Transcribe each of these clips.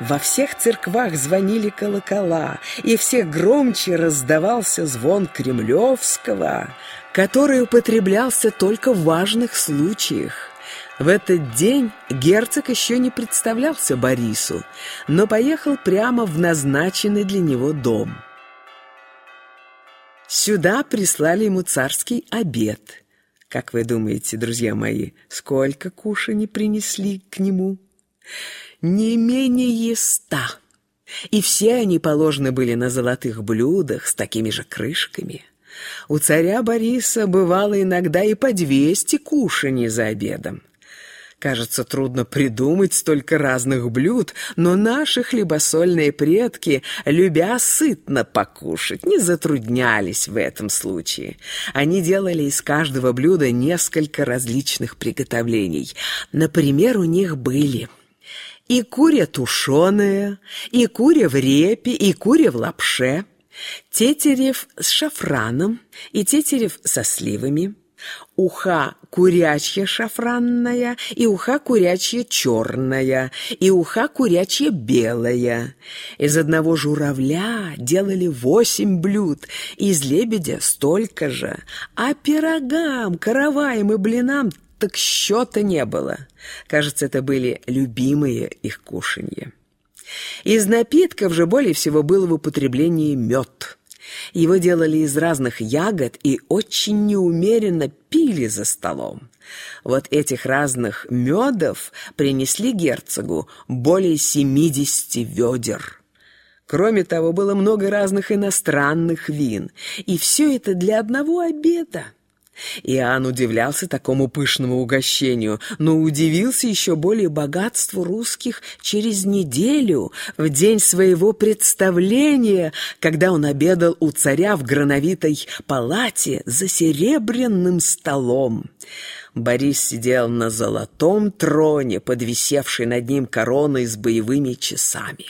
Во всех церквах звонили колокола, и все громче раздавался звон Кремлевского, который употреблялся только в важных случаях. В этот день герцог еще не представлялся Борису, но поехал прямо в назначенный для него дом. Сюда прислали ему царский обед. Как вы думаете, друзья мои, сколько кушаний принесли к нему? Не менее ста. И все они положены были на золотых блюдах с такими же крышками. У царя Бориса бывало иногда и по двести кушаний за обедом. Кажется, трудно придумать столько разных блюд, но наши хлебосольные предки, любя сытно покушать, не затруднялись в этом случае. Они делали из каждого блюда несколько различных приготовлений. Например, у них были и куря тушеная, и куря в репе, и куря в лапше, тетерев с шафраном и тетерев со сливами, уха курячья шафранная и уха курячья черная и уха курячья белая. Из одного журавля делали восемь блюд, из лебедя столько же, а пирогам, караваям и блинам так счета не было. Кажется, это были любимые их кушанья. Из напитков же более всего было в употреблении мед – его делали из разных ягод и очень неумеренно пили за столом. Вот этих разных медов принесли герцогу более семидесяти ведер. Кроме того, было много разных иностранных вин, и все это для одного обеда. Иоанн удивлялся такому пышному угощению, но удивился еще более богатству русских через неделю, в день своего представления, когда он обедал у царя в грановитой палате за серебряным столом. Борис сидел на золотом троне, подвисевшей над ним короной с боевыми часами.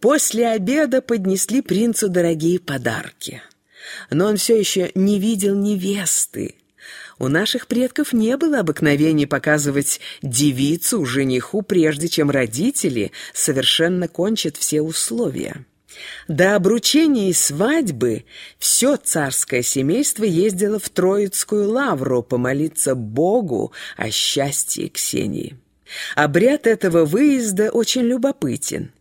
После обеда поднесли принцу дорогие подарки — но он все еще не видел невесты. У наших предков не было обыкновения показывать девицу жениху, прежде чем родители совершенно кончат все условия. До обручения и свадьбы все царское семейство ездило в Троицкую лавру помолиться Богу о счастье Ксении. Обряд этого выезда очень любопытен.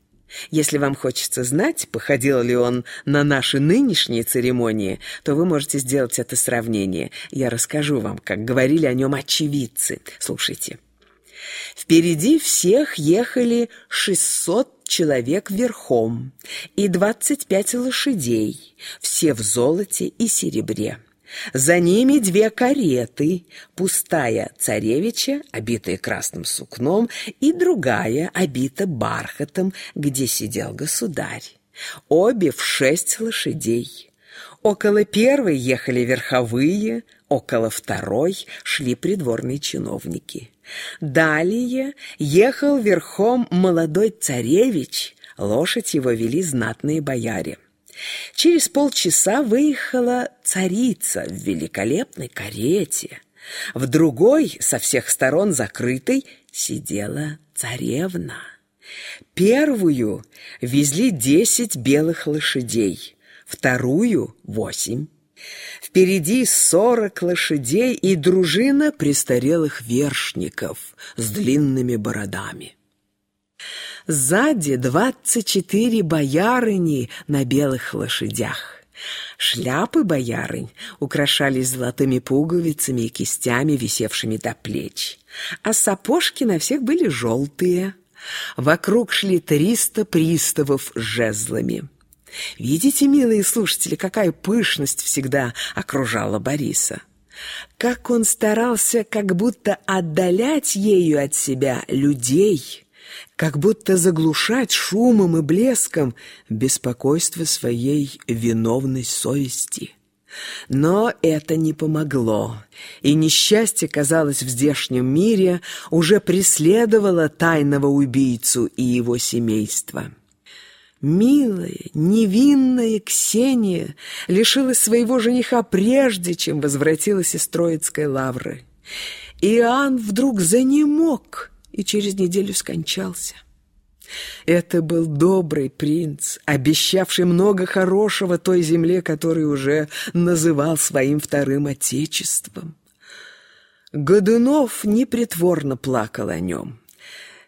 Если вам хочется знать, походил ли он на наши нынешние церемонии, то вы можете сделать это сравнение. Я расскажу вам, как говорили о нем очевидцы. Слушайте. Впереди всех ехали 600 человек верхом и 25 лошадей, все в золоте и серебре. За ними две кареты, пустая царевича, обитая красным сукном, и другая, обита бархатом, где сидел государь. Обе в шесть лошадей. Около первой ехали верховые, около второй шли придворные чиновники. Далее ехал верхом молодой царевич, лошадь его вели знатные бояре. Через полчаса выехала царица в великолепной карете. В другой, со всех сторон закрытой, сидела царевна. Первую везли десять белых лошадей, вторую — восемь. Впереди сорок лошадей и дружина престарелых вершников с длинными бородами. Сзади двадцать четыре боярыни на белых лошадях. Шляпы боярынь украшались золотыми пуговицами и кистями, висевшими до плеч. А сапожки на всех были желтые. Вокруг шли триста приставов с жезлами. Видите, милые слушатели, какая пышность всегда окружала Бориса? Как он старался как будто отдалять ею от себя людей – как будто заглушать шумом и блеском беспокойство своей виновной совести. Но это не помогло, и несчастье, казалось, в здешнем мире уже преследовало тайного убийцу и его семейство. Милая, невинная Ксения лишилась своего жениха прежде, чем возвратилась из Троицкой лавры. Иоанн вдруг занемог — и через неделю скончался. Это был добрый принц, обещавший много хорошего той земле, которую уже называл своим вторым отечеством. Годунов непритворно плакал о нем.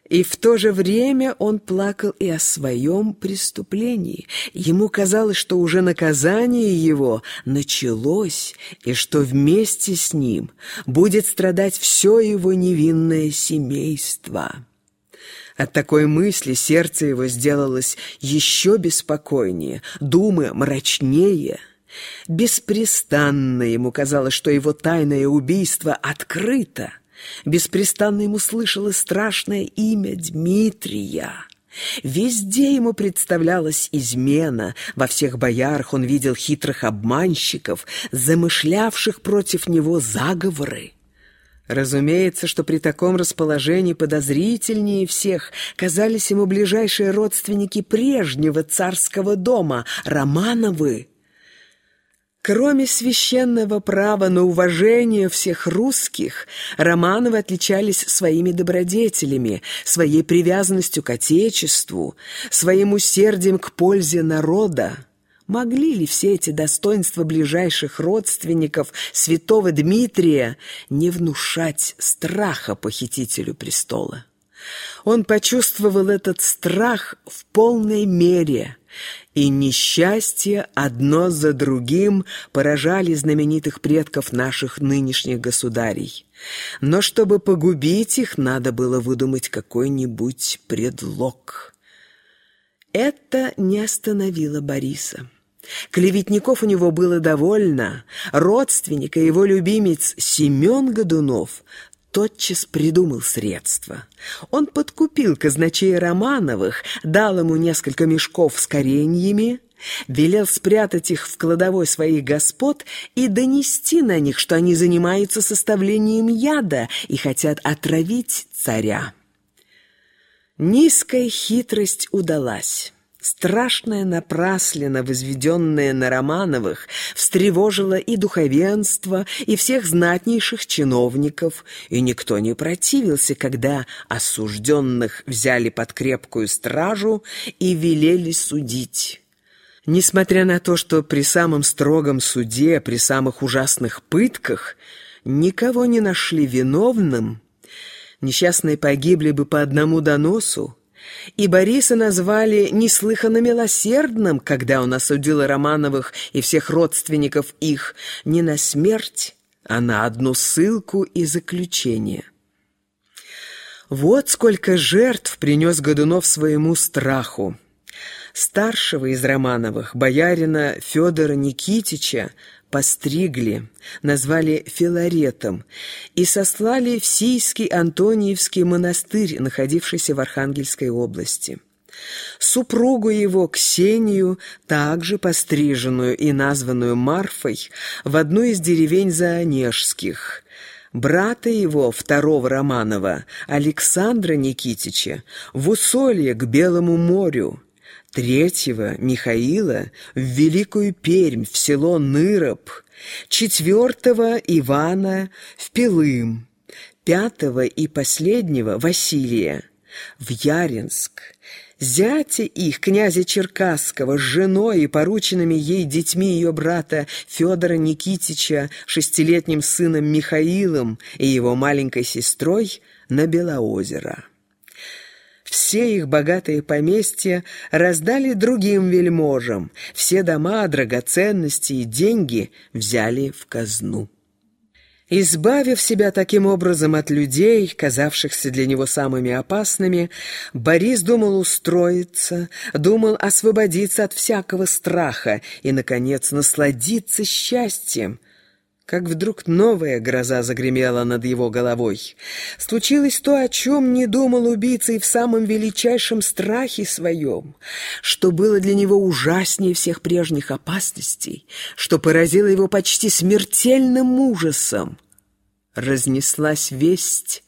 И в то же время он плакал и о своем преступлении. Ему казалось, что уже наказание его началось, и что вместе с ним будет страдать все его невинное семейство. От такой мысли сердце его сделалось еще беспокойнее, думы мрачнее. Беспрестанно ему казалось, что его тайное убийство открыто. Беспрестанно ему слышалось страшное имя Дмитрия. Везде ему представлялась измена, во всех боярах он видел хитрых обманщиков, замышлявших против него заговоры. Разумеется, что при таком расположении подозрительнее всех казались ему ближайшие родственники прежнего царского дома, Романовы. Кроме священного права на уважение всех русских, Романовы отличались своими добродетелями, своей привязанностью к Отечеству, своим усердием к пользе народа. Могли ли все эти достоинства ближайших родственников святого Дмитрия не внушать страха похитителю престола? Он почувствовал этот страх в полной мере, и несчастья одно за другим поражали знаменитых предков наших нынешних государей. Но чтобы погубить их, надо было выдумать какой-нибудь предлог. Это не остановило Бориса. Клеветников у него было довольно. Родственник и его любимец Семен Годунов тотчас придумал средства. Он подкупил казначея Романовых, дал ему несколько мешков с кореньями, велел спрятать их в кладовой своих господ и донести на них, что они занимаются составлением яда и хотят отравить царя. Низкая хитрость удалась. Страшная напраслина, возведенная на Романовых, встревожила и духовенство, и всех знатнейших чиновников, и никто не противился, когда осужденных взяли под крепкую стражу и велели судить. Несмотря на то, что при самом строгом суде, при самых ужасных пытках никого не нашли виновным, несчастные погибли бы по одному доносу, и Бориса назвали неслыханно милосердным, когда он осудил Романовых и всех родственников их не на смерть, а на одну ссылку и заключение. Вот сколько жертв принес Годунов своему страху. Старшего из Романовых, боярина Федора Никитича, постригли, назвали Филаретом и сослали в Сийский Антониевский монастырь, находившийся в Архангельской области. Супругу его, Ксению, также постриженную и названную Марфой, в одну из деревень Заонежских – брата его, второго Романова, Александра Никитича, в Усолье к Белому морю, третьего Михаила в Великую Пермь, в село Ныроб, четвертого Ивана в Пилым, пятого и последнего Василия в Яринск, зятя их, князя Черкасского, с женой и порученными ей детьми ее брата Федора Никитича, шестилетним сыном Михаилом и его маленькой сестрой на Белоозеро. Все их богатые поместья раздали другим вельможам, все дома, драгоценности и деньги взяли в казну. Избавив себя таким образом от людей, казавшихся для него самыми опасными, Борис думал устроиться, думал освободиться от всякого страха и, наконец, насладиться счастьем, как вдруг новая гроза загремела над его головой. Случилось то, о чем не думал убийца и в самом величайшем страхе своем, что было для него ужаснее всех прежних опасностей, что поразило его почти смертельным ужасом. Разнеслась весть,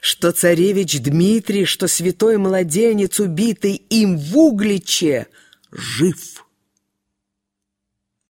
что царевич Дмитрий, что святой младенец, убитый им в Угличе, жив.